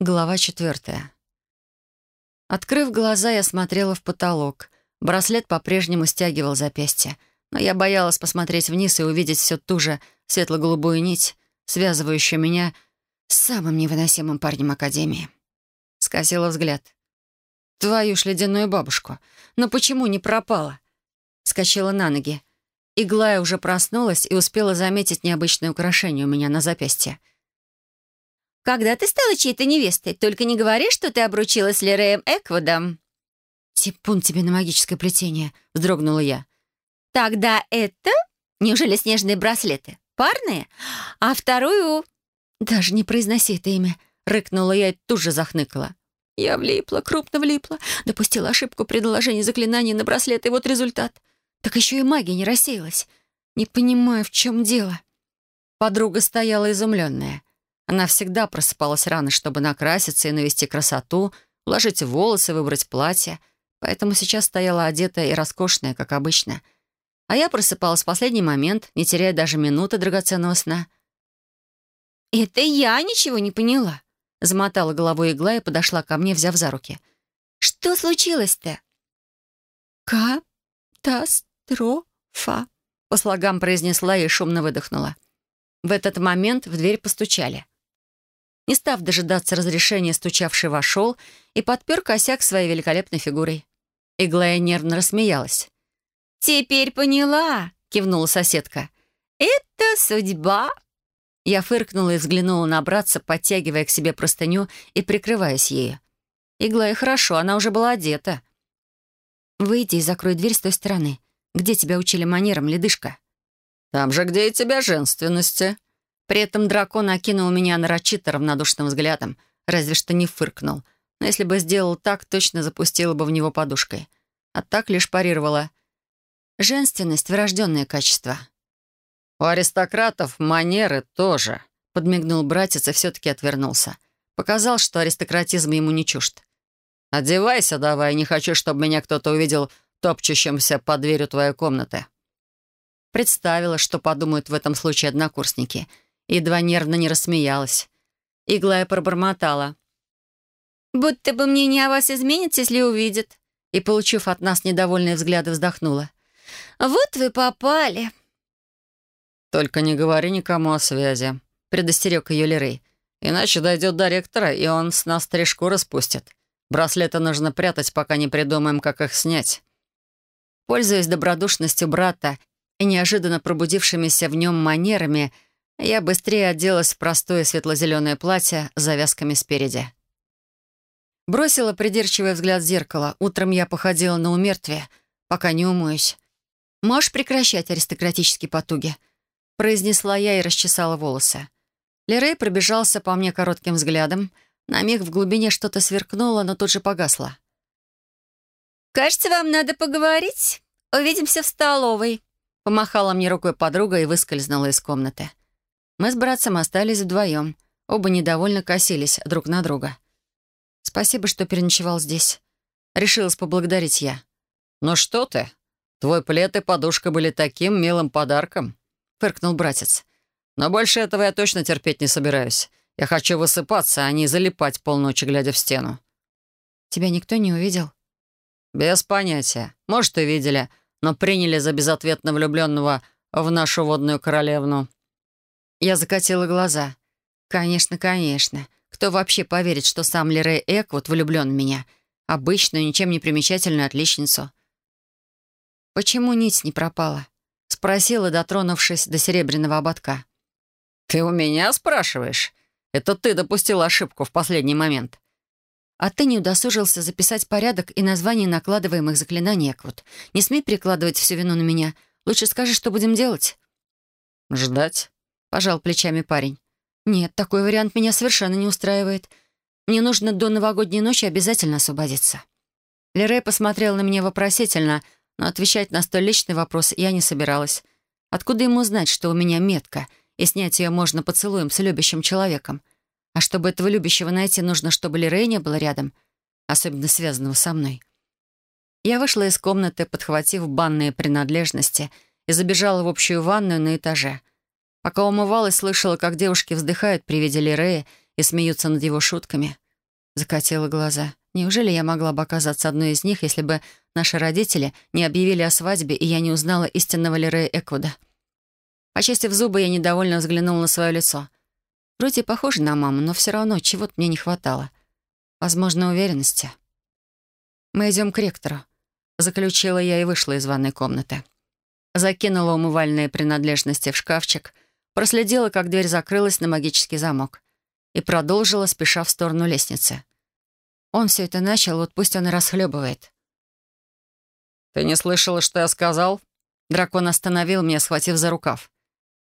Глава четвертая. Открыв глаза, я смотрела в потолок. Браслет по-прежнему стягивал запястье, но я боялась посмотреть вниз и увидеть все ту же светло-голубую нить, связывающую меня с самым невыносимым парнем Академии. Скосила взгляд. «Твою ж ледяную бабушку! Но почему не пропала?» Скочила на ноги. Иглая уже проснулась и успела заметить необычное украшение у меня на запястье — когда ты стала чьей-то невестой, только не говори, что ты обручилась с Лереем Эквудом». «Типун тебе на магическое плетение», — вздрогнула я. «Тогда это? Неужели снежные браслеты? Парные? А вторую...» «Даже не произноси это имя», — рыкнула я и тут же захныкала. Я влипла, крупно влипла. Допустила ошибку при наложении заклинаний на браслет, и вот результат. Так еще и магия не рассеялась. Не понимаю, в чем дело. Подруга стояла изумленная. Она всегда просыпалась рано, чтобы накраситься и навести красоту, уложить волосы, выбрать платье. Поэтому сейчас стояла одетая и роскошная, как обычно. А я просыпалась в последний момент, не теряя даже минуты драгоценного сна. «Это я ничего не поняла», — замотала головой игла и подошла ко мне, взяв за руки. «Что случилось-то?» «Катастрофа», — по слогам произнесла и шумно выдохнула. В этот момент в дверь постучали. Не став дожидаться разрешения, стучавший вошел и подпер косяк своей великолепной фигурой. Иглая нервно рассмеялась. «Теперь поняла», — кивнула соседка. «Это судьба». Я фыркнула и взглянула на братца, подтягивая к себе простыню и прикрываясь ею. Иглая хорошо, она уже была одета. «Выйди и закрой дверь с той стороны. Где тебя учили манерам, ледышка?» «Там же, где и тебя женственности», при этом дракон окинул меня нарочито равнодушным взглядом, разве что не фыркнул. Но если бы сделал так, точно запустила бы в него подушкой. А так лишь парировала. Женственность — врожденное качество. «У аристократов манеры тоже», — подмигнул братец и все-таки отвернулся. Показал, что аристократизм ему не чужд. «Одевайся давай, не хочу, чтобы меня кто-то увидел топчущимся под дверью твоей комнаты». Представила, что подумают в этом случае однокурсники — Едва нервно не рассмеялась. Иглая пробормотала. «Будто бы мнение о вас изменится, если увидит». И, получив от нас недовольные взгляды, вздохнула. «Вот вы попали». «Только не говори никому о связи», — предостерег ее Лерей. «Иначе дойдет до ректора, и он с нас стрижку распустит. Браслеты нужно прятать, пока не придумаем, как их снять». Пользуясь добродушностью брата и неожиданно пробудившимися в нем манерами, — я быстрее оделась в простое светло-зеленое платье с завязками спереди. Бросила придирчивый взгляд в зеркало. Утром я походила на умертвие, пока не умоюсь. «Можешь прекращать аристократические потуги?» произнесла я и расчесала волосы. Лерей пробежался по мне коротким взглядом. На миг в глубине что-то сверкнуло, но тут же погасло. «Кажется, вам надо поговорить. Увидимся в столовой», помахала мне рукой подруга и выскользнула из комнаты. Мы с братцем остались вдвоем. Оба недовольно косились друг на друга. «Спасибо, что переночевал здесь». Решилась поблагодарить я. «Ну что ты? Твой плед и подушка были таким милым подарком», — фыркнул братец. «Но больше этого я точно терпеть не собираюсь. Я хочу высыпаться, а не залипать полночи, глядя в стену». «Тебя никто не увидел?» «Без понятия. Может, и видели, но приняли за безответно влюбленного в нашу водную королевну». Я закатила глаза. «Конечно, конечно. Кто вообще поверит, что сам Лерей Эквуд влюблен в меня? Обычную, ничем не примечательную отличницу». «Почему нить не пропала?» — спросила, дотронувшись до серебряного ободка. «Ты у меня спрашиваешь? Это ты допустил ошибку в последний момент». «А ты не удосужился записать порядок и название накладываемых заклинаний, Эквуд. Не смей перекладывать всю вину на меня. Лучше скажи, что будем делать». «Ждать». — пожал плечами парень. «Нет, такой вариант меня совершенно не устраивает. Мне нужно до новогодней ночи обязательно освободиться». Лерей посмотрел на меня вопросительно, но отвечать на столь личный вопрос я не собиралась. Откуда ему знать, что у меня метка, и снять ее можно поцелуем с любящим человеком? А чтобы этого любящего найти, нужно, чтобы Лерей не было рядом, особенно связанного со мной. Я вышла из комнаты, подхватив банные принадлежности, и забежала в общую ванную на этаже — Пока умывалась, слышала, как девушки вздыхают при виде Лирея и смеются над его шутками. Закатила глаза. Неужели я могла бы оказаться одной из них, если бы наши родители не объявили о свадьбе, и я не узнала истинного Лерея Эквуда? Почистив зубы, я недовольно взглянула на свое лицо. Вроде похоже на маму, но все равно чего-то мне не хватало. Возможно, уверенности. «Мы идем к ректору», — заключила я и вышла из ванной комнаты. Закинула умывальные принадлежности в шкафчик, проследила, как дверь закрылась на магический замок и продолжила, спеша в сторону лестницы. Он все это начал, вот пусть он и расхлебывает. «Ты не слышала, что я сказал?» Дракон остановил меня, схватив за рукав.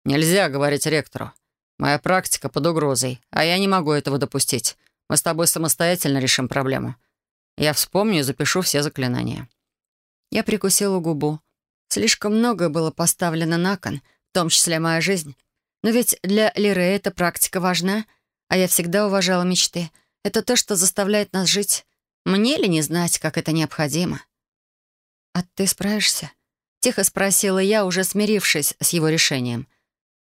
«Нельзя говорить ректору. Моя практика под угрозой, а я не могу этого допустить. Мы с тобой самостоятельно решим проблему. Я вспомню и запишу все заклинания». Я прикусила губу. Слишком многое было поставлено на кон, в том числе моя жизнь. Но ведь для Лиры эта практика важна, а я всегда уважала мечты. Это то, что заставляет нас жить. Мне ли не знать, как это необходимо? «А ты справишься?» — тихо спросила я, уже смирившись с его решением.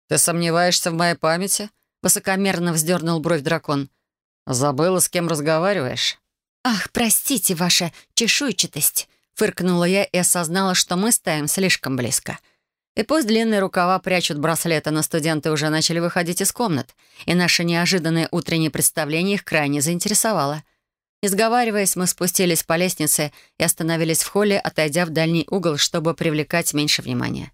«Ты сомневаешься в моей памяти?» — высокомерно вздернул бровь дракон. «Забыла, с кем разговариваешь?» «Ах, простите, ваша чешуйчатость!» — фыркнула я и осознала, что мы стоим слишком близко. И пусть длинные рукава прячут браслеты, но студенты уже начали выходить из комнат, и наше неожиданное утреннее представление их крайне заинтересовало. Не сговариваясь, мы спустились по лестнице и остановились в холле, отойдя в дальний угол, чтобы привлекать меньше внимания.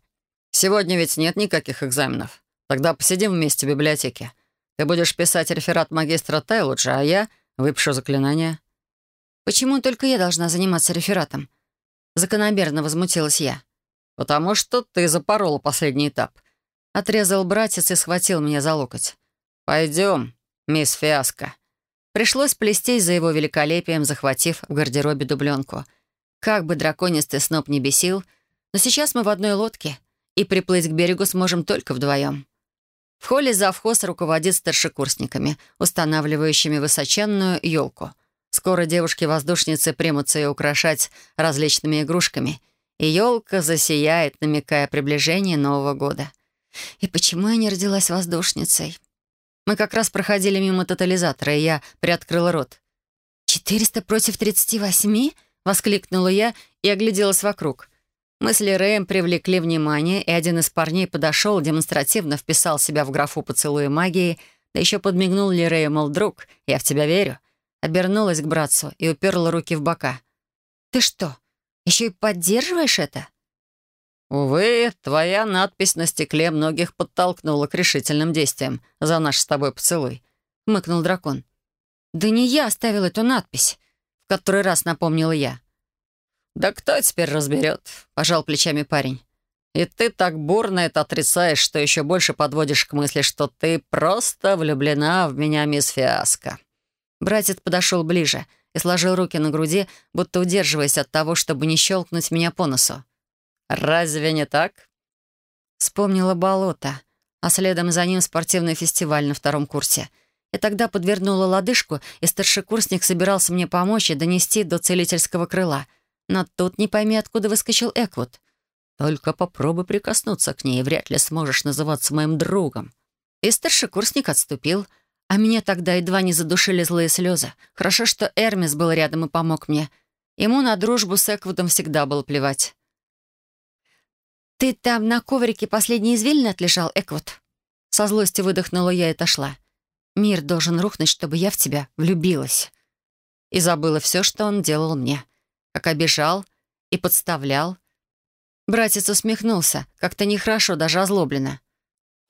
«Сегодня ведь нет никаких экзаменов. Тогда посидим вместе в библиотеке. Ты будешь писать реферат магистра Тайлуджа, а я выпишу заклинание». «Почему только я должна заниматься рефератом?» Закономерно возмутилась я. «Потому что ты запорола последний этап». Отрезал братец и схватил меня за локоть. «Пойдем, мисс Фиаско». Пришлось плестись за его великолепием, захватив в гардеробе дубленку. Как бы драконистый сноп не бесил, но сейчас мы в одной лодке, и приплыть к берегу сможем только вдвоем. В холле завхоз руководит старшекурсниками, устанавливающими высоченную елку. Скоро девушки-воздушницы примутся ее украшать различными игрушками, и елка засияет, намекая приближение Нового года. И почему я не родилась воздушницей? Мы как раз проходили мимо тотализатора, и я приоткрыла рот. «Четыреста против тридцати восьми?» — воскликнула я и огляделась вокруг. Мысли Рэем привлекли внимание, и один из парней подошел, демонстративно вписал себя в графу поцелуя магии, да еще подмигнул Лирею, мол, друг, я в тебя верю. Обернулась к братцу и уперла руки в бока. «Ты что, еще и поддерживаешь это?» «Увы, твоя надпись на стекле многих подтолкнула к решительным действиям за наш с тобой поцелуй», — мыкнул дракон. «Да не я оставил эту надпись», — в который раз напомнила я. «Да кто теперь разберет?» — пожал плечами парень. «И ты так бурно это отрицаешь, что еще больше подводишь к мысли, что ты просто влюблена в меня, мисс Фиаско». Братец подошел ближе и сложил руки на груди, будто удерживаясь от того, чтобы не щелкнуть меня по носу. «Разве не так?» Вспомнила болото, а следом за ним спортивный фестиваль на втором курсе. И тогда подвернула лодыжку, и старшекурсник собирался мне помочь и донести до целительского крыла. Но тут не пойми, откуда выскочил Эквуд. Только попробуй прикоснуться к ней, вряд ли сможешь называться моим другом. И старшекурсник отступил — а меня тогда едва не задушили злые слезы. Хорошо, что Эрмис был рядом и помог мне. Ему на дружбу с Эквудом всегда было плевать. «Ты там на коврике последний извилин отлежал, Эквуд?» Со злости выдохнула я и отошла. «Мир должен рухнуть, чтобы я в тебя влюбилась». И забыла все, что он делал мне. Как обижал и подставлял. Братец усмехнулся, как-то нехорошо, даже озлобленно.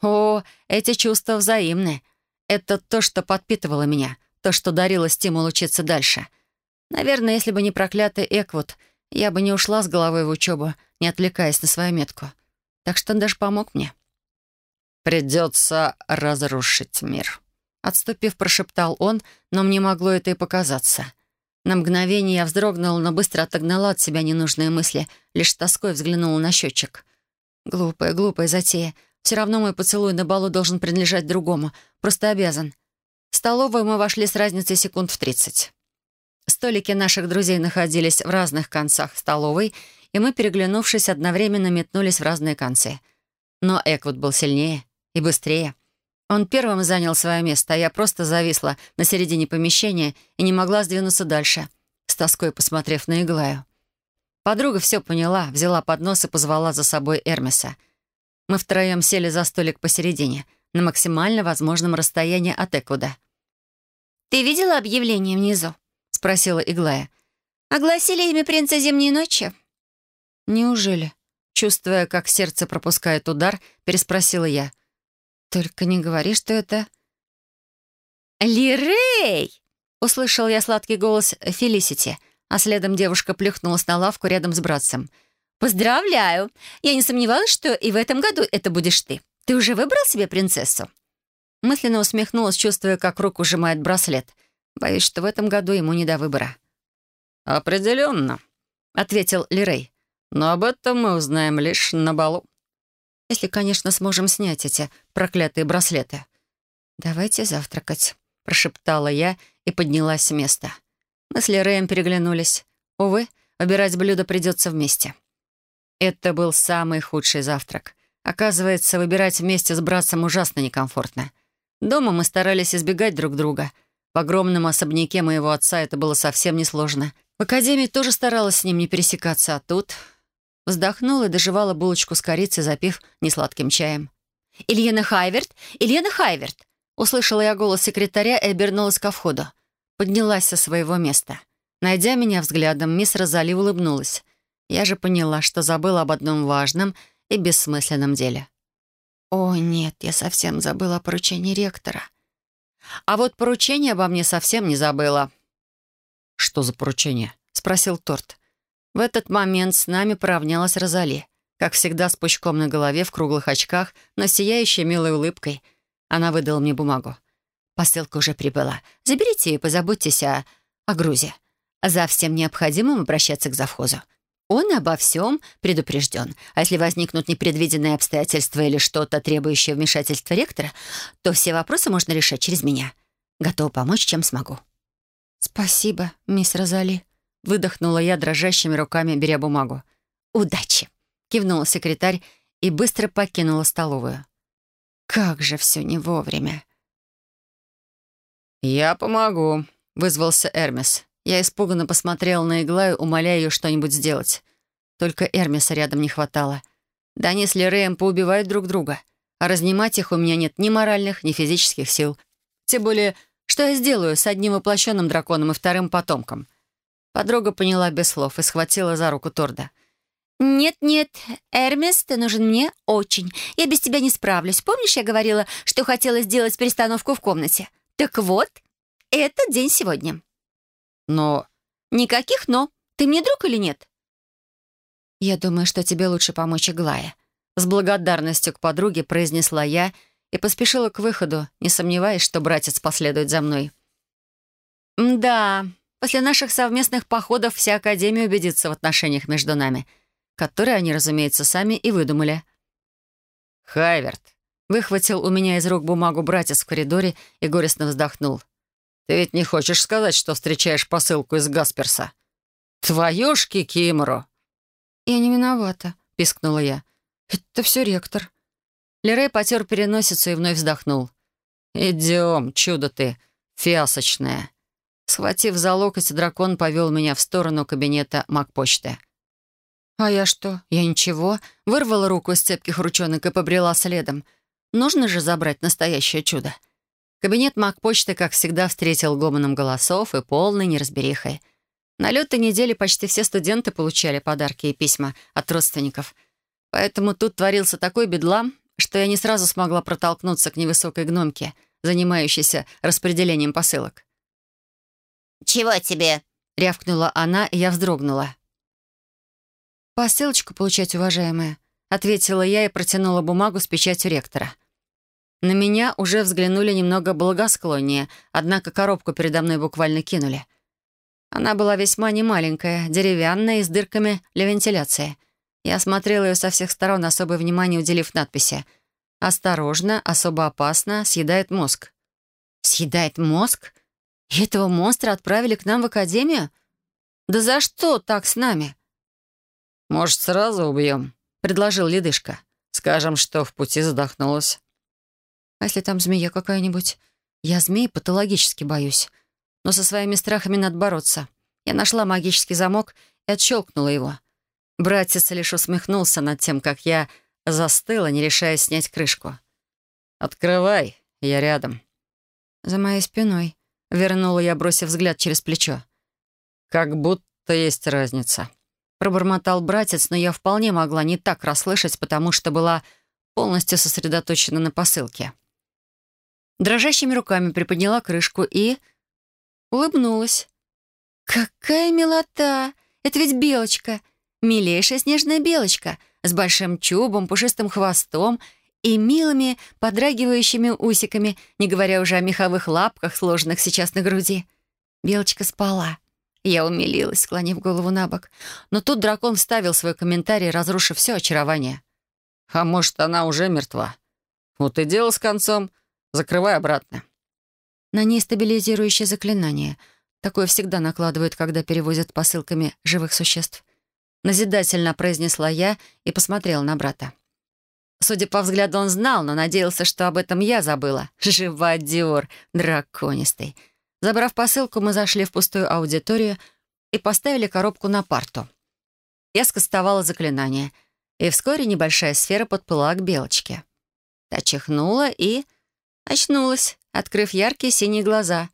«О, эти чувства взаимны. Это то, что подпитывало меня, то, что дарило стимул учиться дальше. Наверное, если бы не проклятый Эквуд, я бы не ушла с головой в учебу, не отвлекаясь на свою метку. Так что он даже помог мне. «Придется разрушить мир», — отступив, прошептал он, но мне могло это и показаться. На мгновение я вздрогнула, но быстро отогнала от себя ненужные мысли, лишь тоской взглянула на счетчик. Глупая, глупая затея — все равно мой поцелуй на балу должен принадлежать другому. Просто обязан. В столовую мы вошли с разницей секунд в тридцать. Столики наших друзей находились в разных концах столовой, и мы, переглянувшись, одновременно метнулись в разные концы. Но Эквуд был сильнее и быстрее. Он первым занял свое место, а я просто зависла на середине помещения и не могла сдвинуться дальше, с тоской посмотрев на Иглаю. Подруга все поняла, взяла поднос и позвала за собой Эрмиса. Мы втроем сели за столик посередине, на максимально возможном расстоянии от Эквуда. «Ты видела объявление внизу?» — спросила Иглая. «Огласили имя принца Зимней ночи?» «Неужели?» Чувствуя, как сердце пропускает удар, переспросила я. «Только не говори, что это...» «Лирей!» — услышал я сладкий голос Фелисити, а следом девушка плюхнулась на лавку рядом с братцем. «Поздравляю! Я не сомневалась, что и в этом году это будешь ты. Ты уже выбрал себе принцессу?» Мысленно усмехнулась, чувствуя, как руку сжимает браслет. Боюсь, что в этом году ему не до выбора. «Определенно», — ответил Лирей. «Но об этом мы узнаем лишь на балу». Если, конечно, сможем снять эти проклятые браслеты. «Давайте завтракать», — прошептала я и поднялась с места. Мы с Лиреем переглянулись. Увы, выбирать блюдо придется вместе. Это был самый худший завтрак. Оказывается, выбирать вместе с братцем ужасно некомфортно. Дома мы старались избегать друг друга. В огромном особняке моего отца это было совсем несложно. В академии тоже старалась с ним не пересекаться, а тут Вздохнула и доживала булочку с корицей, запив несладким чаем. «Ильена Хайверт! Ильена Хайверт!» Услышала я голос секретаря и обернулась ко входу. Поднялась со своего места. Найдя меня взглядом, мисс Розали улыбнулась. Я же поняла, что забыла об одном важном и бессмысленном деле. О, нет, я совсем забыла о поручении ректора. А вот поручение обо мне совсем не забыла. «Что за поручение?» — спросил Торт. В этот момент с нами поравнялась Розали. Как всегда, с пучком на голове, в круглых очках, но сияющей милой улыбкой. Она выдала мне бумагу. «Посылка уже прибыла. Заберите ее и позаботьтесь о... о грузе. За всем необходимым обращаться к завхозу. Он обо всем предупрежден. А если возникнут непредвиденные обстоятельства или что-то, требующее вмешательства ректора, то все вопросы можно решать через меня. Готова помочь, чем смогу». «Спасибо, мисс Розали», Выдохнула я дрожащими руками, беря бумагу. «Удачи!» — кивнула секретарь и быстро покинула столовую. «Как же все не вовремя!» «Я помогу», — вызвался Эрмис. Я испуганно посмотрела на Иглаю, умоляя ее что-нибудь сделать. Только Эрмиса рядом не хватало. Да они с Лереем поубивают друг друга. А разнимать их у меня нет ни моральных, ни физических сил. Тем более, что я сделаю с одним воплощенным драконом и вторым потомком — Подруга поняла без слов и схватила за руку Торда. «Нет-нет, Эрмес, ты нужен мне очень. Я без тебя не справлюсь. Помнишь, я говорила, что хотела сделать перестановку в комнате? Так вот, это день сегодня». «Но...» «Никаких «но». Ты мне друг или нет?» «Я думаю, что тебе лучше помочь Иглае». С благодарностью к подруге произнесла я и поспешила к выходу, не сомневаясь, что братец последует за мной. «Да, После наших совместных походов вся Академия убедится в отношениях между нами, которые они, разумеется, сами и выдумали. «Хайверт», — выхватил у меня из рук бумагу братец в коридоре и горестно вздохнул. «Ты ведь не хочешь сказать, что встречаешь посылку из Гасперса?» «Твоюшки Кимру!» «Я не виновата», — пискнула я. «Это все ректор». Лерей потер переносицу и вновь вздохнул. «Идем, чудо ты, фиасочное». Схватив за локоть, дракон повел меня в сторону кабинета Макпочты. А я что? Я ничего. Вырвала руку из цепких ручонок и побрела следом. Нужно же забрать настоящее чудо. Кабинет Макпочты, как всегда, встретил гомоном голосов и полной неразберихой. На лётой неделе почти все студенты получали подарки и письма от родственников. Поэтому тут творился такой бедлам, что я не сразу смогла протолкнуться к невысокой гномке, занимающейся распределением посылок. «Чего тебе?» — рявкнула она, и я вздрогнула. «Посылочку получать, уважаемая», — ответила я и протянула бумагу с печатью ректора. На меня уже взглянули немного благосклоннее, однако коробку передо мной буквально кинули. Она была весьма немаленькая, деревянная и с дырками для вентиляции. Я осмотрела ее со всех сторон, особое внимание уделив надписи. «Осторожно, особо опасно, съедает мозг». «Съедает мозг?» И этого монстра отправили к нам в академию? Да за что так с нами? «Может, сразу убьем?» — предложил Ледышка. «Скажем, что в пути задохнулась». А если там змея какая-нибудь? Я змей патологически боюсь. Но со своими страхами надо бороться. Я нашла магический замок и отщелкнула его. Братец лишь усмехнулся над тем, как я застыла, не решаясь снять крышку. «Открывай, я рядом». За моей спиной. Вернула я, бросив взгляд через плечо. «Как будто есть разница». Пробормотал братец, но я вполне могла не так расслышать, потому что была полностью сосредоточена на посылке. Дрожащими руками приподняла крышку и... улыбнулась. «Какая милота! Это ведь белочка! Милейшая снежная белочка с большим чубом, пушистым хвостом и милыми подрагивающими усиками, не говоря уже о меховых лапках, сложенных сейчас на груди. Белочка спала. Я умилилась, склонив голову на бок. Но тут дракон вставил свой комментарий, разрушив все очарование. «А может, она уже мертва? Вот и дело с концом. Закрывай обратно». На ней стабилизирующее заклинание. Такое всегда накладывают, когда перевозят посылками живых существ. Назидательно произнесла я и посмотрела на брата. Судя по взгляду, он знал, но надеялся, что об этом я забыла. Живодер, драконистый. Забрав посылку, мы зашли в пустую аудиторию и поставили коробку на парту. Я скостовала заклинание, и вскоре небольшая сфера подплыла к белочке. Та чихнула и очнулась, открыв яркие синие глаза.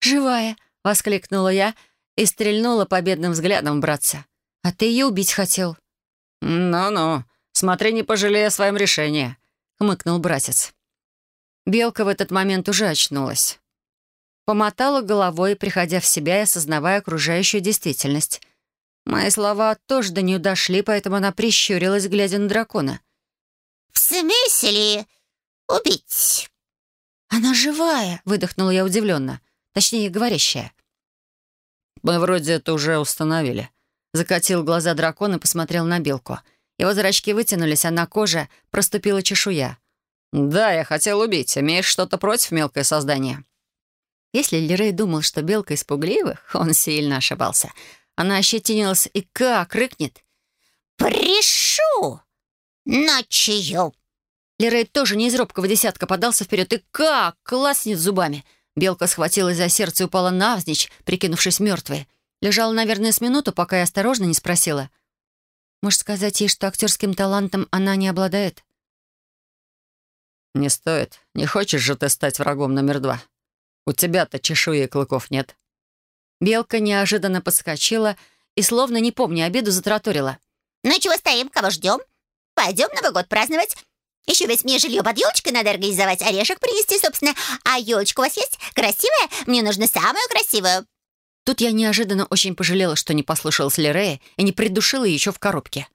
«Живая!» — воскликнула я и стрельнула победным взглядом братца. «А ты ее убить хотел?» «Ну-ну, смотри, не пожалея о своем решении», — хмыкнул братец. Белка в этот момент уже очнулась. Помотала головой, приходя в себя и осознавая окружающую действительность. Мои слова тоже до нее дошли, поэтому она прищурилась, глядя на дракона. «В смысле убить?» «Она живая!» — выдохнула я удивленно. Точнее, говорящая. «Мы вроде это уже установили», Закатил глаза дракон и посмотрел на белку. Его зрачки вытянулись, а на коже проступила чешуя. «Да, я хотел убить. Имеешь что-то против, мелкое создание?» Если Лерей думал, что белка из пугливых, он сильно ошибался. Она ощетинилась и как рыкнет. «Пришу! Ночью!» Лерей тоже не из робкого десятка подался вперед и как класснет зубами. Белка схватилась за сердце и упала навзничь, прикинувшись мертвой. Лежала, наверное, с минуту, пока я осторожно не спросила. Может, сказать ей, что актерским талантом она не обладает? «Не стоит. Не хочешь же ты стать врагом номер два? У тебя-то чешуи и клыков нет». Белка неожиданно подскочила и, словно не помня обиду, затраторила. «Ну чего стоим, кого ждем? Пойдем Новый год праздновать. Еще ведь мне жилье под елочкой надо организовать, орешек принести, собственно. А елочка у вас есть? Красивая? Мне нужно самую красивую». Тут я неожиданно очень пожалела, что не послушалась Лерея и не придушила ее в коробке.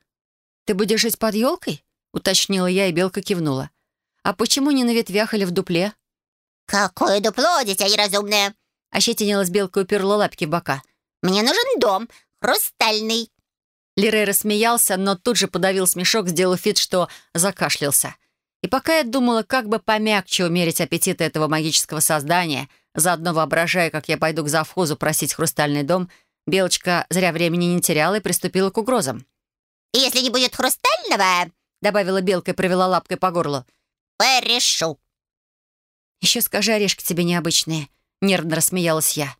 «Ты будешь жить под елкой?» — уточнила я, и Белка кивнула. «А почему не на ветвях или в дупле?» «Какое дупло, дитя неразумное!» — ощетинилась Белка и уперла лапки в бока. «Мне нужен дом, хрустальный!» Лерей рассмеялся, но тут же подавил смешок, сделав вид, что закашлялся. И пока я думала, как бы помягче умерить аппетит этого магического создания, Заодно воображая, как я пойду к завхозу просить хрустальный дом, Белочка зря времени не теряла и приступила к угрозам. «Если не будет хрустального...» — добавила Белка и провела лапкой по горлу. «Порешу». «Еще скажи, орешки тебе необычные», — нервно рассмеялась я.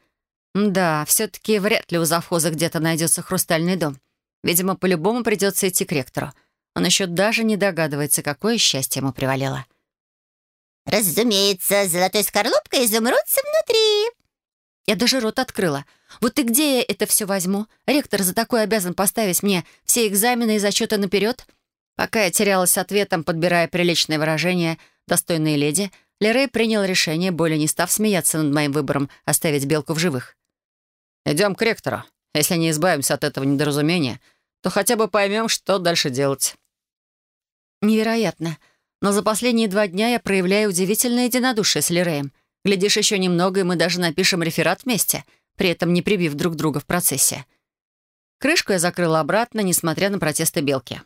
«Да, все-таки вряд ли у завхоза где-то найдется хрустальный дом. Видимо, по-любому придется идти к ректору. Он еще даже не догадывается, какое счастье ему привалило». «Разумеется, золотой скорлупкой изумрудцы внутри». Я даже рот открыла. Вот и где я это все возьму? Ректор за такое обязан поставить мне все экзамены и зачеты наперед? Пока я терялась ответом, подбирая приличное выражение «достойные леди», Лерей принял решение, более не став смеяться над моим выбором оставить Белку в живых. «Идем к ректору. Если не избавимся от этого недоразумения, то хотя бы поймем, что дальше делать». Невероятно. Но за последние два дня я проявляю удивительное единодушие с Лиреем. Глядишь, еще немного, и мы даже напишем реферат вместе, при этом не прибив друг друга в процессе. Крышку я закрыла обратно, несмотря на протесты Белки.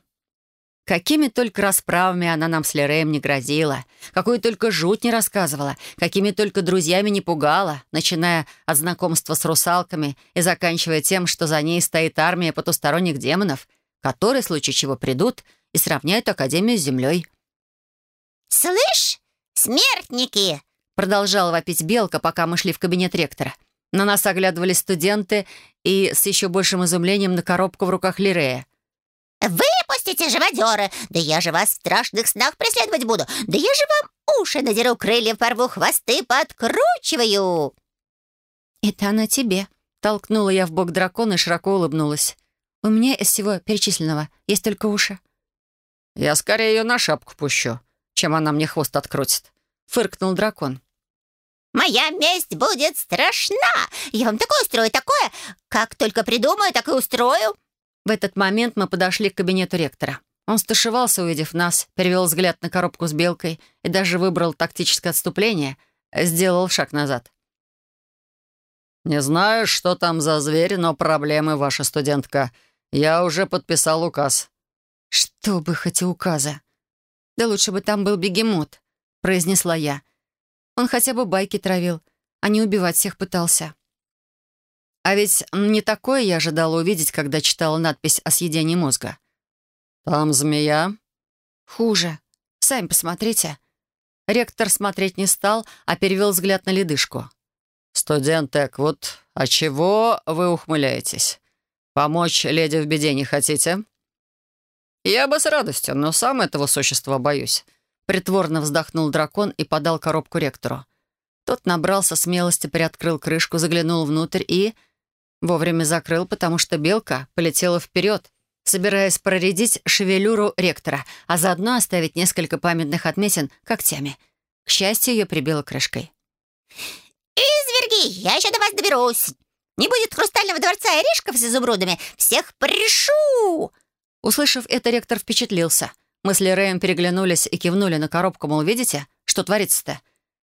Какими только расправами она нам с Лиреем не грозила, какую только жуть не рассказывала, какими только друзьями не пугала, начиная от знакомства с русалками и заканчивая тем, что за ней стоит армия потусторонних демонов, которые, в случае чего, придут и сравняют Академию с землей. «Слышь, смертники!» Продолжала вопить Белка, пока мы шли в кабинет ректора. На нас оглядывались студенты и с еще большим изумлением на коробку в руках Лирея. «Выпустите, живодеры! Да я же вас в страшных снах преследовать буду! Да я же вам уши надеру, крылья порву, хвосты подкручиваю!» «Это она тебе», — толкнула я в бок дракона и широко улыбнулась. «У меня из всего перечисленного есть только уши». «Я скорее ее на шапку пущу, чем она мне хвост открутит», — фыркнул дракон. «Моя месть будет страшна! Я вам такое устрою, такое! Как только придумаю, так и устрою!» В этот момент мы подошли к кабинету ректора. Он стушевался, увидев нас, перевел взгляд на коробку с белкой и даже выбрал тактическое отступление, сделал шаг назад. «Не знаю, что там за зверь, но проблемы, ваша студентка. Я уже подписал указ». «Что бы хоть и указа?» «Да лучше бы там был бегемот», — произнесла я. «Он хотя бы байки травил, а не убивать всех пытался». А ведь не такое я ожидала увидеть, когда читала надпись о съедении мозга. «Там змея?» «Хуже. Сами посмотрите». Ректор смотреть не стал, а перевел взгляд на ледышку. «Студент Эквуд, а чего вы ухмыляетесь? Помочь леди в беде не хотите?» «Я бы с радостью, но сам этого существа боюсь». Притворно вздохнул дракон и подал коробку ректору. Тот набрался смелости, приоткрыл крышку, заглянул внутрь и Вовремя закрыл, потому что белка полетела вперед, собираясь проредить шевелюру ректора, а заодно оставить несколько памятных отметин когтями. К счастью, ее прибило крышкой. «Изверги, я еще до вас доберусь! Не будет хрустального дворца и орешков с изумрудами! Всех прорешу!» Услышав это, ректор впечатлился. Мы с Лереем переглянулись и кивнули на коробку, мол, видите, что творится-то?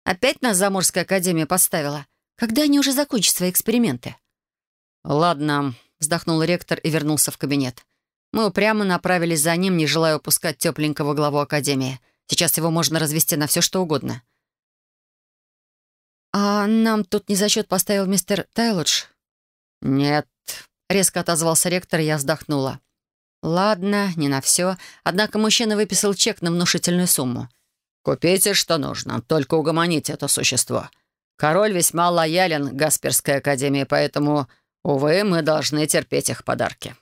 Опять нас Заморская академия поставила. Когда они уже закончат свои эксперименты? «Ладно», — вздохнул ректор и вернулся в кабинет. Мы упрямо направились за ним, не желая упускать тепленького главу Академии. Сейчас его можно развести на все, что угодно. «А нам тут не зачет поставил мистер Тайлудж?» «Нет», — резко отозвался ректор, и я вздохнула. «Ладно, не на все. Однако мужчина выписал чек на внушительную сумму». «Купите, что нужно, только угомоните это существо. Король весьма лоялен Гасперской Академии, поэтому Увы, мы должны терпеть их подарки».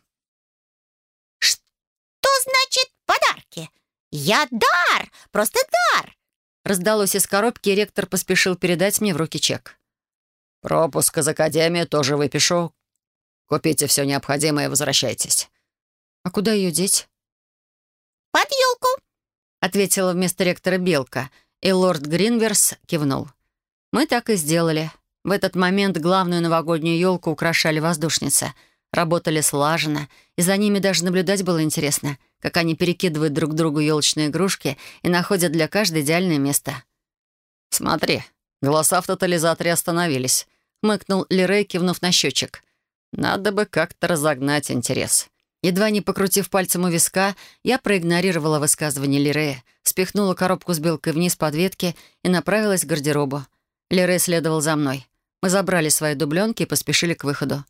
«Что значит подарки? Я дар! Просто дар!» Раздалось из коробки, и ректор поспешил передать мне в руки чек. «Пропуск из Академии тоже выпишу. Купите все необходимое и возвращайтесь». «А куда ее деть?» «Под елку», — ответила вместо ректора Белка, и лорд Гринверс кивнул. «Мы так и сделали». В этот момент главную новогоднюю елку украшали воздушницы. Работали слаженно, и за ними даже наблюдать было интересно, как они перекидывают друг другу елочные игрушки и находят для каждой идеальное место. «Смотри, голоса в тотализаторе остановились», — хмыкнул Лерей, кивнув на счетчик. «Надо бы как-то разогнать интерес». Едва не покрутив пальцем у виска, я проигнорировала высказывание Лирея, спихнула коробку с белкой вниз под ветки и направилась к гардеробу. Лирей следовал за мной. Мы забрали свои дубленки и поспешили к выходу.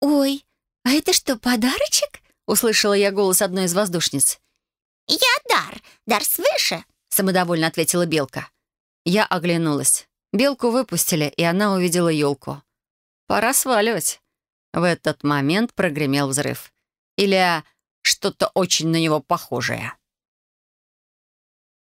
«Ой, а это что, подарочек?» — услышала я голос одной из воздушниц. «Я дар, дар свыше», — самодовольно ответила Белка. Я оглянулась. Белку выпустили, и она увидела елку. «Пора сваливать». В этот момент прогремел взрыв. Или что-то очень на него похожее.